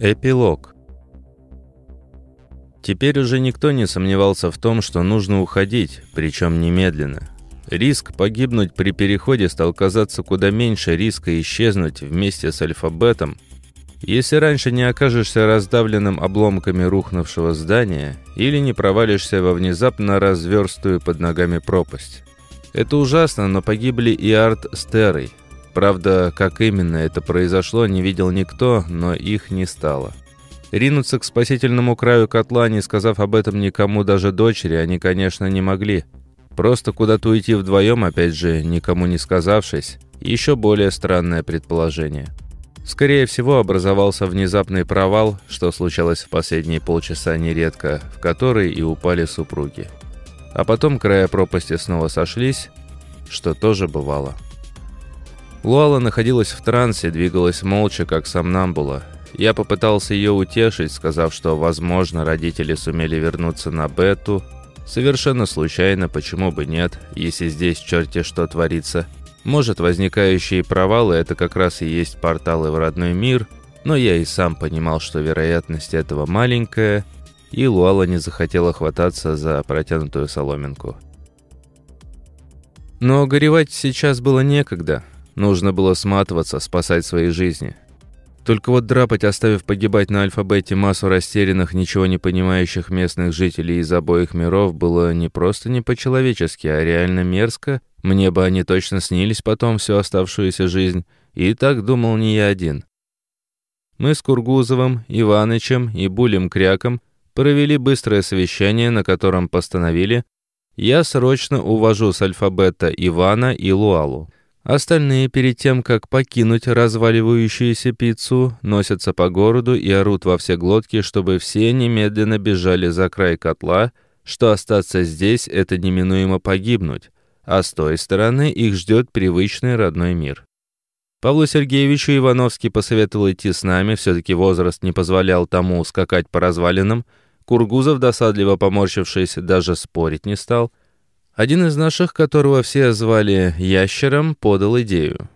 Эпилог. Теперь уже никто не сомневался в том, что нужно уходить, причем немедленно. Риск погибнуть при переходе стал казаться куда меньше риска исчезнуть вместе с алфабетом. Если раньше не окажешься раздавленным обломками рухнувшего здания или не провалишься во внезапно разверстую под ногами пропасть. Это ужасно, но погибли и Арт с Террой. Правда, как именно это произошло, не видел никто, но их не стало. Ринуться к спасительному краю котла, не сказав об этом никому, даже дочери, они, конечно, не могли. Просто куда-то уйти вдвоем, опять же, никому не сказавшись, еще более странное предположение. Скорее всего, образовался внезапный провал, что случалось в последние полчаса нередко, в который и упали супруги. А потом края пропасти снова сошлись, что тоже бывало. Луала находилась в трансе, двигалась молча, как сомнамбула. Я попытался ее утешить, сказав, что, возможно, родители сумели вернуться на Бету. Совершенно случайно, почему бы нет, если здесь черти что творится. Может, возникающие провалы – это как раз и есть порталы в родной мир, но я и сам понимал, что вероятность этого маленькая, и Луала не захотела хвататься за протянутую соломинку. Но горевать сейчас было некогда – Нужно было сматываться, спасать свои жизни. Только вот драпать, оставив погибать на алфабете массу растерянных, ничего не понимающих местных жителей из обоих миров, было не просто не по-человечески, а реально мерзко. Мне бы они точно снились потом всю оставшуюся жизнь. И так думал не я один. Мы с Кургузовым, Иванычем и Булем Кряком провели быстрое совещание, на котором постановили «Я срочно увожу с алфабета Ивана и Луалу». Остальные, перед тем, как покинуть разваливающуюся пиццу, носятся по городу и орут во все глотки, чтобы все немедленно бежали за край котла, что остаться здесь — это неминуемо погибнуть, а с той стороны их ждет привычный родной мир. Павлу Сергеевичу Ивановский посоветовал идти с нами, все-таки возраст не позволял тому скакать по развалинам, Кургузов, досадливо поморщившись, даже спорить не стал — один из наших, которого все звали Ящером, подал идею.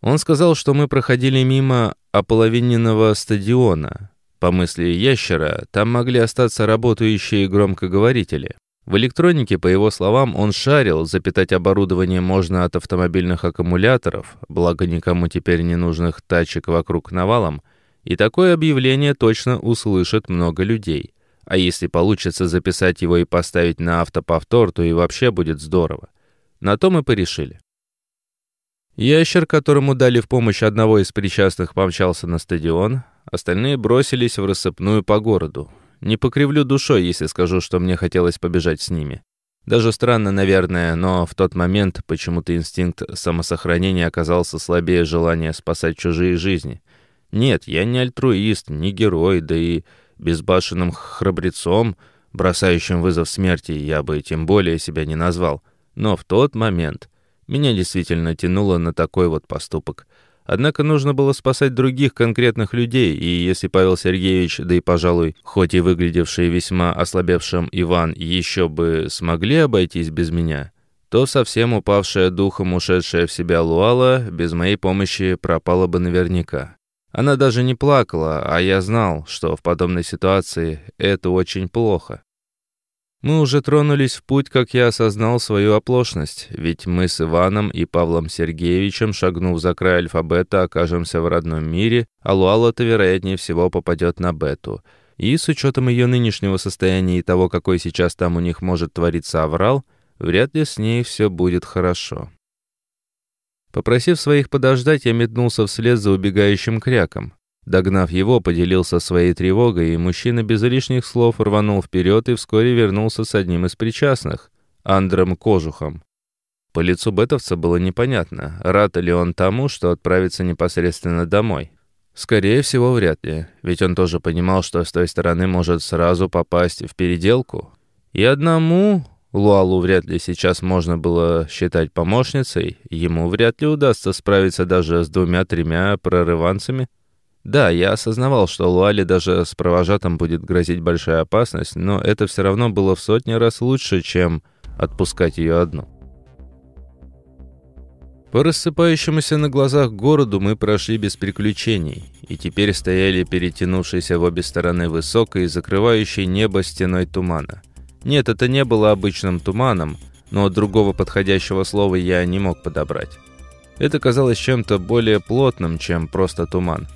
Он сказал, что мы проходили мимо ополовиненного стадиона. По мысли Ящера, там могли остаться работающие громкоговорители. В электронике, по его словам, он шарил, запитать оборудование можно от автомобильных аккумуляторов, благо никому теперь не нужных тачек вокруг навалом, и такое объявление точно услышит много людей. А если получится записать его и поставить на автоповтор, то и вообще будет здорово. На то мы порешили. Ящер, которому дали в помощь одного из причастных, помчался на стадион. Остальные бросились в рассыпную по городу. Не покривлю душой, если скажу, что мне хотелось побежать с ними. Даже странно, наверное, но в тот момент почему-то инстинкт самосохранения оказался слабее желания спасать чужие жизни. Нет, я не альтруист, не герой, да и Безбашенным храбрецом, бросающим вызов смерти, я бы тем более себя не назвал. Но в тот момент меня действительно тянуло на такой вот поступок. Однако нужно было спасать других конкретных людей, и если Павел Сергеевич, да и, пожалуй, хоть и выглядевший весьма ослабевшим Иван, еще бы смогли обойтись без меня, то совсем упавшая духом, ушедшая в себя Луала, без моей помощи пропала бы наверняка. Она даже не плакала, а я знал, что в подобной ситуации это очень плохо. Мы уже тронулись в путь, как я осознал свою оплошность, ведь мы с Иваном и Павлом Сергеевичем, шагнув за край алфабета, окажемся в родном мире, а Луала-то, вероятнее всего, попадет на Бету. И с учетом ее нынешнего состояния и того, какой сейчас там у них может твориться аврал, вряд ли с ней все будет хорошо. Попросив своих подождать, я метнулся вслед за убегающим кряком. Догнав его, поделился своей тревогой, и мужчина без лишних слов рванул вперед и вскоре вернулся с одним из причастных, Андром Кожухом. По лицу бетовца было непонятно, рад ли он тому, что отправится непосредственно домой. Скорее всего, вряд ли, ведь он тоже понимал, что с той стороны может сразу попасть в переделку. И одному Луалу вряд ли сейчас можно было считать помощницей, ему вряд ли удастся справиться даже с двумя-тремя прорыванцами. Да, я осознавал, что Луале даже с провожатым будет грозить большая опасность, но это все равно было в сотни раз лучше, чем отпускать ее одну. По рассыпающемуся на глазах городу мы прошли без приключений, и теперь стояли перетянувшиеся в обе стороны высокой, закрывающей небо стеной тумана. Нет, это не было обычным туманом, но другого подходящего слова я не мог подобрать. Это казалось чем-то более плотным, чем просто туман.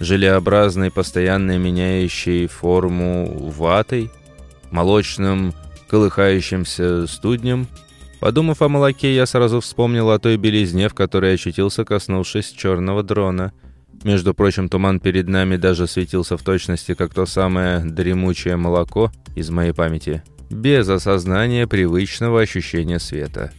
Желеобразной, постоянно меняющей форму ватой, молочным, колыхающимся студнем. Подумав о молоке, я сразу вспомнил о той белизне, в которой очутился, коснувшись черного дрона. Между прочим, туман перед нами даже светился в точности, как то самое дремучее молоко из моей памяти без осознания привычного ощущения света.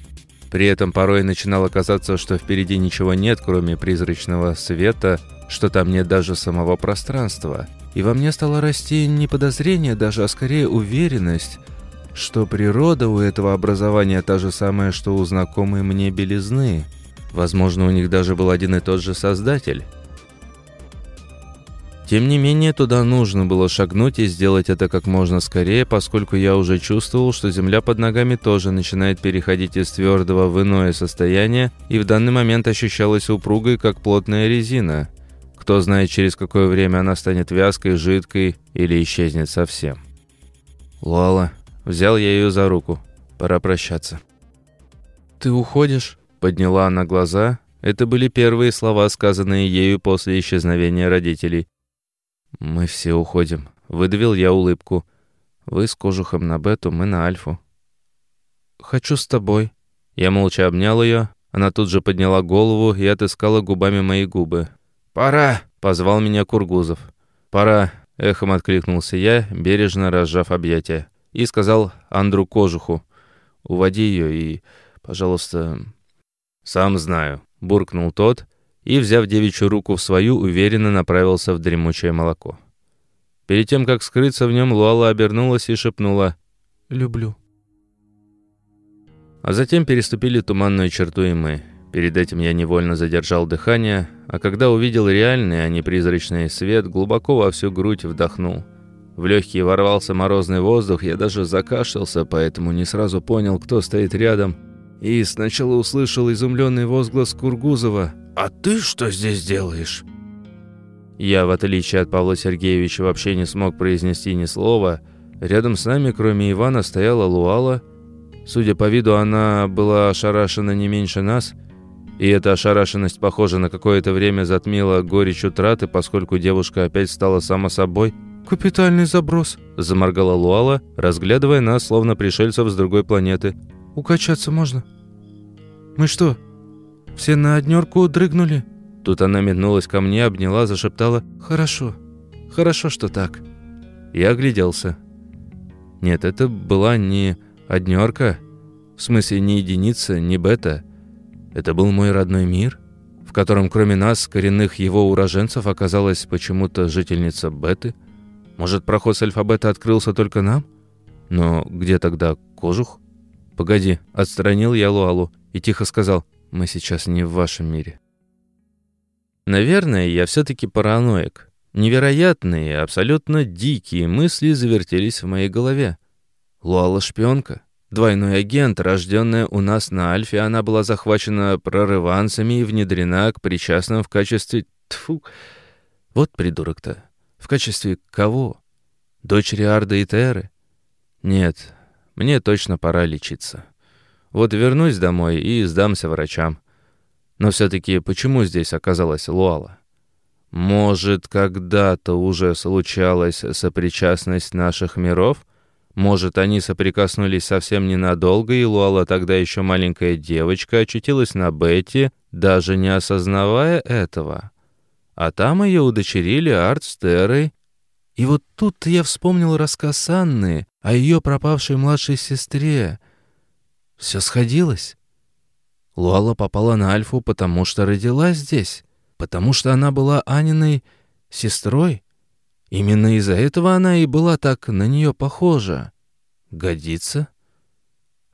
При этом порой начинало казаться, что впереди ничего нет, кроме призрачного света, что там нет даже самого пространства. И во мне стало расти не подозрение даже, а скорее уверенность, что природа у этого образования та же самая, что у знакомой мне белизны. Возможно, у них даже был один и тот же создатель. Тем не менее, туда нужно было шагнуть и сделать это как можно скорее, поскольку я уже чувствовал, что земля под ногами тоже начинает переходить из твердого в иное состояние, и в данный момент ощущалась упругой, как плотная резина. Кто знает, через какое время она станет вязкой, жидкой или исчезнет совсем. Лала. Взял я ее за руку. Пора прощаться. «Ты уходишь?» Подняла она глаза. Это были первые слова, сказанные ею после исчезновения родителей. «Мы все уходим», — выдавил я улыбку. «Вы с кожухом на бету, мы на альфу». «Хочу с тобой». Я молча обнял ее. Она тут же подняла голову и отыскала губами мои губы. «Пора!» — позвал меня Кургузов. «Пора!» — эхом откликнулся я, бережно разжав объятия. И сказал Андру Кожуху. «Уводи ее и, пожалуйста...» «Сам знаю», — буркнул тот и, взяв девичью руку в свою, уверенно направился в дремучее молоко. Перед тем, как скрыться в нем, Луала обернулась и шепнула «Люблю». А затем переступили туманную черту и мы. Перед этим я невольно задержал дыхание, а когда увидел реальный, а не призрачный свет, глубоко во всю грудь вдохнул. В легкие ворвался морозный воздух, я даже закашлялся, поэтому не сразу понял, кто стоит рядом. И сначала услышал изумленный возглас Кургузова – «А ты что здесь делаешь?» Я, в отличие от Павла Сергеевича, вообще не смог произнести ни слова. Рядом с нами, кроме Ивана, стояла Луала. Судя по виду, она была ошарашена не меньше нас. И эта ошарашенность, похоже, на какое-то время затмила горечь утраты, поскольку девушка опять стала сама собой. «Капитальный заброс», – заморгала Луала, разглядывая нас, словно пришельцев с другой планеты. «Укачаться можно?» «Мы что, все на однерку дрыгнули?» Тут она метнулась ко мне, обняла, зашептала «Хорошо, хорошо, что так». Я огляделся. Нет, это была не однерка, в смысле не единица, не бета. Это был мой родной мир, в котором кроме нас, коренных его уроженцев, оказалась почему-то жительница беты. Может, проход с альфабета открылся только нам? Но где тогда кожух? Погоди, отстранил я Луалу и тихо сказал мы сейчас не в вашем мире. Наверное, я все-таки параноик. Невероятные, абсолютно дикие мысли завертелись в моей голове. Луала шпионка. Двойной агент, рожденная у нас на Альфе, она была захвачена прорыванцами и внедрена к причастным в качестве... Тфу, вот придурок-то. В качестве кого? Дочери Арда и Теры? Нет, мне точно пора лечиться. Вот вернусь домой и сдамся врачам. Но все-таки почему здесь оказалась Луала? Может, когда-то уже случалась сопричастность наших миров? Может, они соприкоснулись совсем ненадолго, и Луала тогда еще маленькая девочка очутилась на Бетти, даже не осознавая этого? А там ее удочерили Арт с Терой. И вот тут я вспомнил рассказ Анны о ее пропавшей младшей сестре — все сходилось. Луала попала на Альфу, потому что родилась здесь, потому что она была Аниной сестрой. Именно из-за этого она и была так на нее похожа. Годится?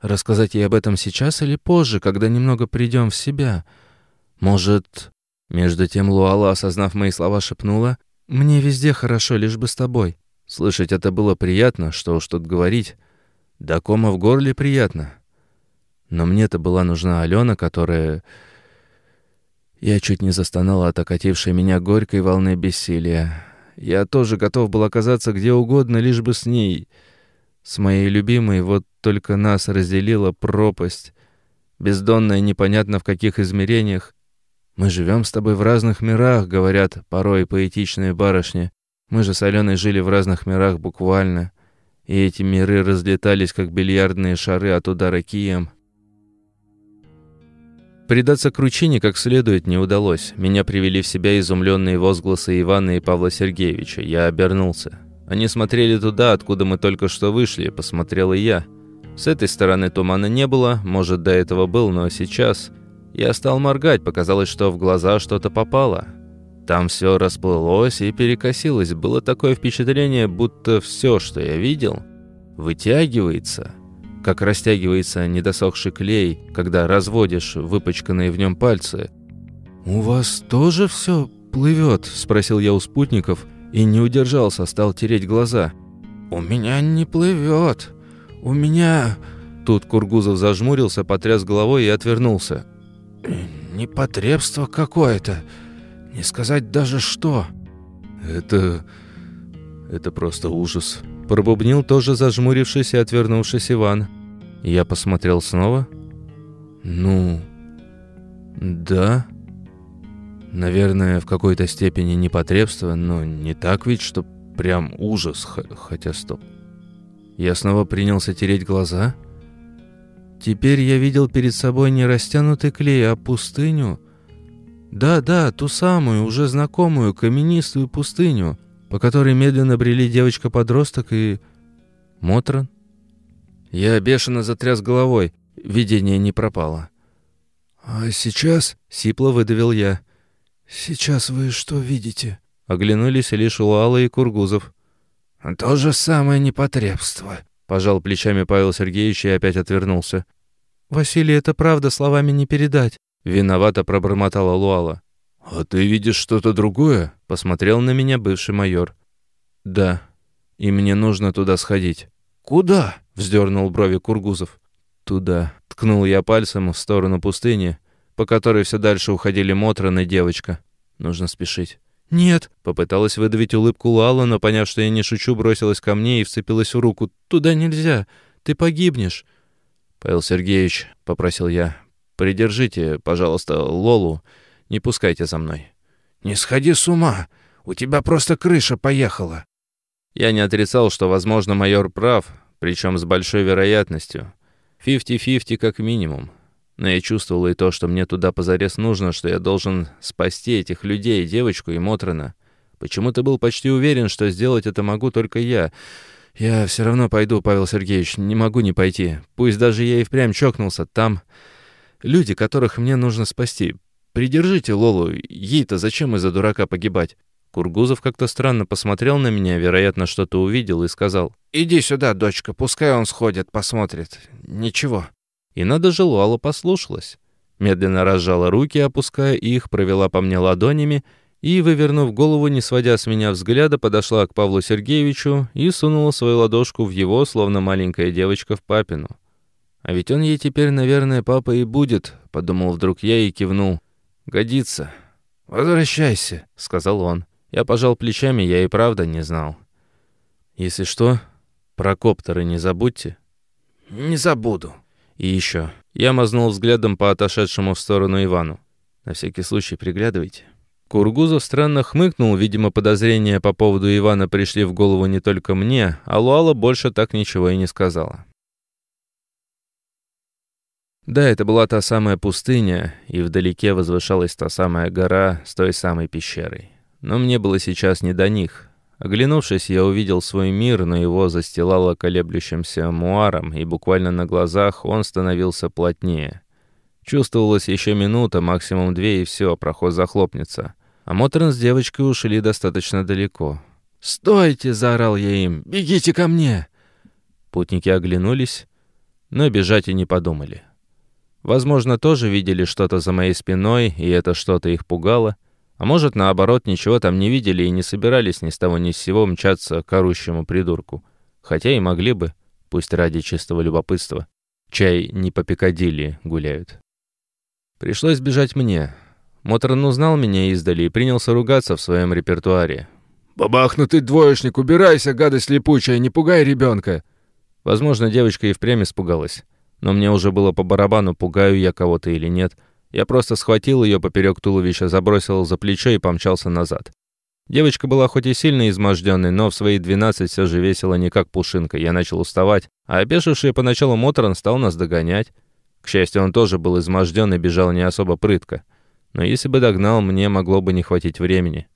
Рассказать ей об этом сейчас или позже, когда немного придем в себя? Может... Между тем Луала, осознав мои слова, шепнула, «Мне везде хорошо, лишь бы с тобой». Слышать это было приятно, что уж тут говорить. До кома в горле приятно. Но мне-то была нужна Алена, которая... Я чуть не застонала от окатившей меня горькой волны бессилия. Я тоже готов был оказаться где угодно, лишь бы с ней. С моей любимой вот только нас разделила пропасть. Бездонная, непонятно в каких измерениях. Мы живем с тобой в разных мирах, говорят порой поэтичные барышни. Мы же с Аленой жили в разных мирах буквально. И эти миры разлетались, как бильярдные шары от удара кием. Предаться кручине как следует не удалось. Меня привели в себя изумленные возгласы Ивана и Павла Сергеевича. Я обернулся. Они смотрели туда, откуда мы только что вышли, посмотрел и я. С этой стороны тумана не было, может, до этого был, но сейчас... Я стал моргать, показалось, что в глаза что-то попало. Там все расплылось и перекосилось. Было такое впечатление, будто все, что я видел, вытягивается как растягивается недосохший клей, когда разводишь выпачканные в нем пальцы. «У вас тоже все плывет?» – спросил я у спутников и не удержался, стал тереть глаза. «У меня не плывет. У меня...» Тут Кургузов зажмурился, потряс головой и отвернулся. «Непотребство какое-то. Не сказать даже что». «Это... это просто ужас», Пробубнил тоже зажмурившись и отвернувшись Иван. Я посмотрел снова. «Ну... да...» Наверное, в какой-то степени непотребство, но не так ведь, что прям ужас, хотя стоп. Я снова принялся тереть глаза. Теперь я видел перед собой не растянутый клей, а пустыню. Да-да, ту самую, уже знакомую, каменистую пустыню — по которой медленно брели девочка-подросток и... Мотран? Я бешено затряс головой. Видение не пропало. «А сейчас...» — сипло выдавил я. «Сейчас вы что видите?» Оглянулись лишь Луала и Кургузов. «То же самое непотребство», — пожал плечами Павел Сергеевич и опять отвернулся. «Василий, это правда, словами не передать», — виновато пробормотала Луала. «А ты видишь что-то другое?» — посмотрел на меня бывший майор. «Да, и мне нужно туда сходить». «Куда?» — вздернул брови Кургузов. «Туда». Ткнул я пальцем в сторону пустыни, по которой все дальше уходили Мотран и девочка. Нужно спешить. «Нет», — попыталась выдавить улыбку Лала, но, поняв, что я не шучу, бросилась ко мне и вцепилась в руку. «Туда нельзя, ты погибнешь». «Павел Сергеевич», — попросил я, — «придержите, пожалуйста, Лолу не пускайте за мной». «Не сходи с ума! У тебя просто крыша поехала!» Я не отрицал, что, возможно, майор прав, причем с большой вероятностью. Фифти-фифти как минимум. Но я чувствовал и то, что мне туда позарез нужно, что я должен спасти этих людей, девочку и Мотрана. Почему-то был почти уверен, что сделать это могу только я. Я все равно пойду, Павел Сергеевич, не могу не пойти. Пусть даже я и впрямь чокнулся, там люди, которых мне нужно спасти. «Придержите Лолу, ей-то зачем из-за дурака погибать?» Кургузов как-то странно посмотрел на меня, вероятно, что-то увидел и сказал. «Иди сюда, дочка, пускай он сходит, посмотрит. Ничего». И надо же, Луала послушалась. Медленно разжала руки, опуская их, провела по мне ладонями и, вывернув голову, не сводя с меня взгляда, подошла к Павлу Сергеевичу и сунула свою ладошку в его, словно маленькая девочка в папину. «А ведь он ей теперь, наверное, папа и будет», — подумал вдруг я и кивнул. «Годится». «Возвращайся», — сказал он. Я пожал плечами, я и правда не знал. «Если что, про коптеры не забудьте». «Не забуду». «И еще». Я мазнул взглядом по отошедшему в сторону Ивану. «На всякий случай приглядывайте». Кургузов странно хмыкнул, видимо, подозрения по поводу Ивана пришли в голову не только мне, а Луала больше так ничего и не сказала. Да, это была та самая пустыня, и вдалеке возвышалась та самая гора с той самой пещерой. Но мне было сейчас не до них. Оглянувшись, я увидел свой мир, но его застилало колеблющимся муаром, и буквально на глазах он становился плотнее. Чувствовалось еще минута, максимум две, и все, проход захлопнется. А Мотрин с девочкой ушли достаточно далеко. «Стойте!» — заорал я им. «Бегите ко мне!» Путники оглянулись, но бежать и не подумали. Возможно, тоже видели что-то за моей спиной, и это что-то их пугало. А может, наоборот, ничего там не видели и не собирались ни с того ни с сего мчаться к орущему придурку. Хотя и могли бы, пусть ради чистого любопытства. Чай не по Пикадилли гуляют. Пришлось бежать мне. Моторн узнал меня издали и принялся ругаться в своем репертуаре. «Бабахнутый двоечник, убирайся, гадость липучая, не пугай ребенка!» Возможно, девочка и впрямь испугалась. Но мне уже было по барабану, пугаю я кого-то или нет. Я просто схватил ее поперек туловища, забросил за плечо и помчался назад. Девочка была хоть и сильно изможденной, но в свои 12 все же весила не как пушинка. Я начал уставать, а опешивший поначалу Моторон стал нас догонять. К счастью, он тоже был изможден и бежал не особо прытко. Но если бы догнал, мне могло бы не хватить времени.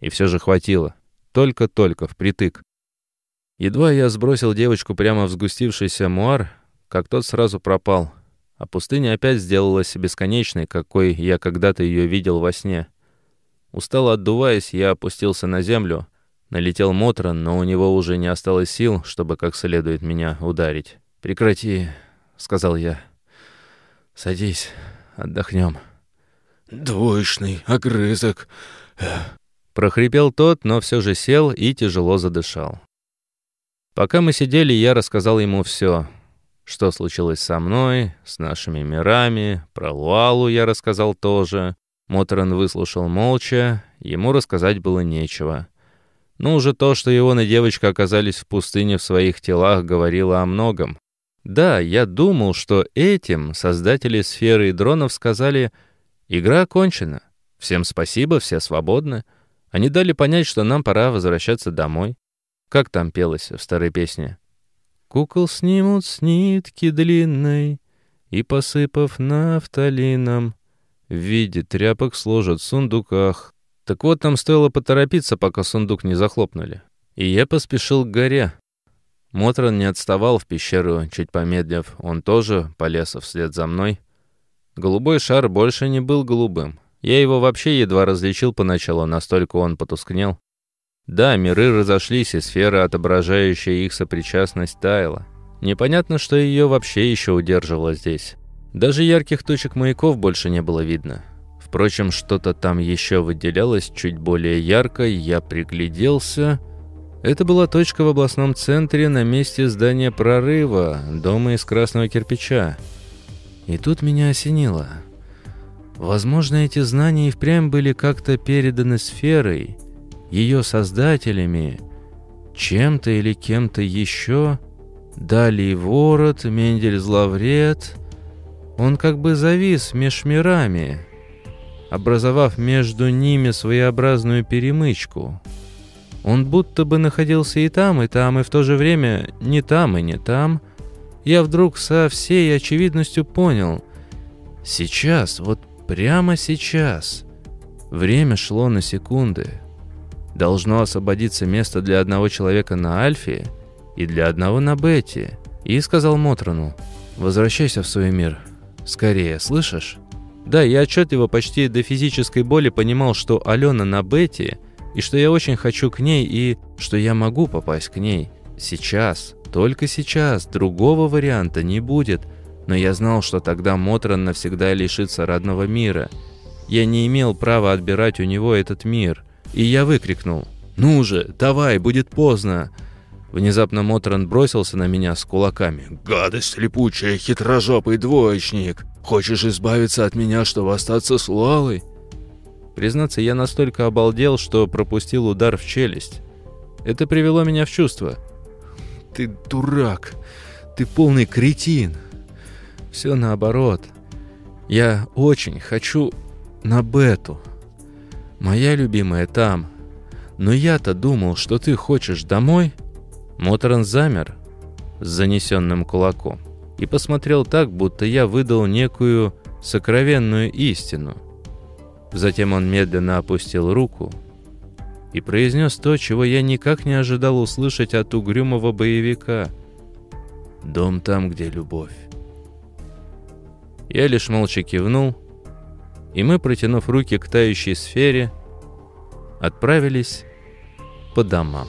И все же хватило. Только-только, впритык. Едва я сбросил девочку прямо в сгустившийся муар, как тот сразу пропал, а пустыня опять сделалась бесконечной, какой я когда-то ее видел во сне. Устало отдуваясь, я опустился на землю, налетел Мотрон, но у него уже не осталось сил, чтобы как следует меня ударить. «Прекрати», — сказал я. «Садись, отдохнем». «Двоечный огрызок». Прохрипел тот, но все же сел и тяжело задышал. Пока мы сидели, я рассказал ему все, что случилось со мной, с нашими мирами, про Луалу я рассказал тоже. Моторан выслушал молча, ему рассказать было нечего. Но уже то, что он и девочка оказались в пустыне в своих телах, говорило о многом. Да, я думал, что этим создатели сферы и дронов сказали «Игра окончена. Всем спасибо, все свободны». Они дали понять, что нам пора возвращаться домой. Как там пелось в старой песне? Кукол снимут с нитки длинной И, посыпав нафталином, В виде тряпок сложат в сундуках. Так вот, нам стоило поторопиться, пока сундук не захлопнули. И я поспешил к горе. Мотрон не отставал в пещеру, чуть помедлив. Он тоже полез вслед за мной. Голубой шар больше не был голубым. Я его вообще едва различил поначалу, настолько он потускнел. Да, миры разошлись, и сфера, отображающая их сопричастность, таяла. Непонятно, что ее вообще еще удерживало здесь. Даже ярких точек маяков больше не было видно. Впрочем, что-то там еще выделялось чуть более ярко, я пригляделся. Это была точка в областном центре на месте здания прорыва, дома из красного кирпича. И тут меня осенило. Возможно, эти знания и впрямь были как-то переданы сферой – ее создателями, чем-то или кем-то еще, Далее Ворот, Мендель Зловред, он как бы завис меж мирами, образовав между ними своеобразную перемычку. Он будто бы находился и там, и там, и в то же время не там и не там. Я вдруг со всей очевидностью понял. Сейчас, вот прямо сейчас. Время шло на секунды должно освободиться место для одного человека на Альфе и для одного на Бете. И сказал Мотрону, «Возвращайся в свой мир. Скорее, слышишь?» Да, я отчетливо почти до физической боли понимал, что Алена на Бете, и что я очень хочу к ней, и что я могу попасть к ней. Сейчас, только сейчас, другого варианта не будет. Но я знал, что тогда Мотрон навсегда лишится родного мира. Я не имел права отбирать у него этот мир – и я выкрикнул «Ну же, давай, будет поздно!» Внезапно Мотран бросился на меня с кулаками. «Гадость липучая, хитрожопый двоечник! Хочешь избавиться от меня, чтобы остаться с Луалой?» Признаться, я настолько обалдел, что пропустил удар в челюсть. Это привело меня в чувство. «Ты дурак! Ты полный кретин!» «Все наоборот. Я очень хочу на Бету». Моя любимая там. Но я-то думал, что ты хочешь домой. Моторан замер с занесенным кулаком и посмотрел так, будто я выдал некую сокровенную истину. Затем он медленно опустил руку и произнес то, чего я никак не ожидал услышать от угрюмого боевика. «Дом там, где любовь». Я лишь молча кивнул, и мы, протянув руки к тающей сфере, отправились по домам.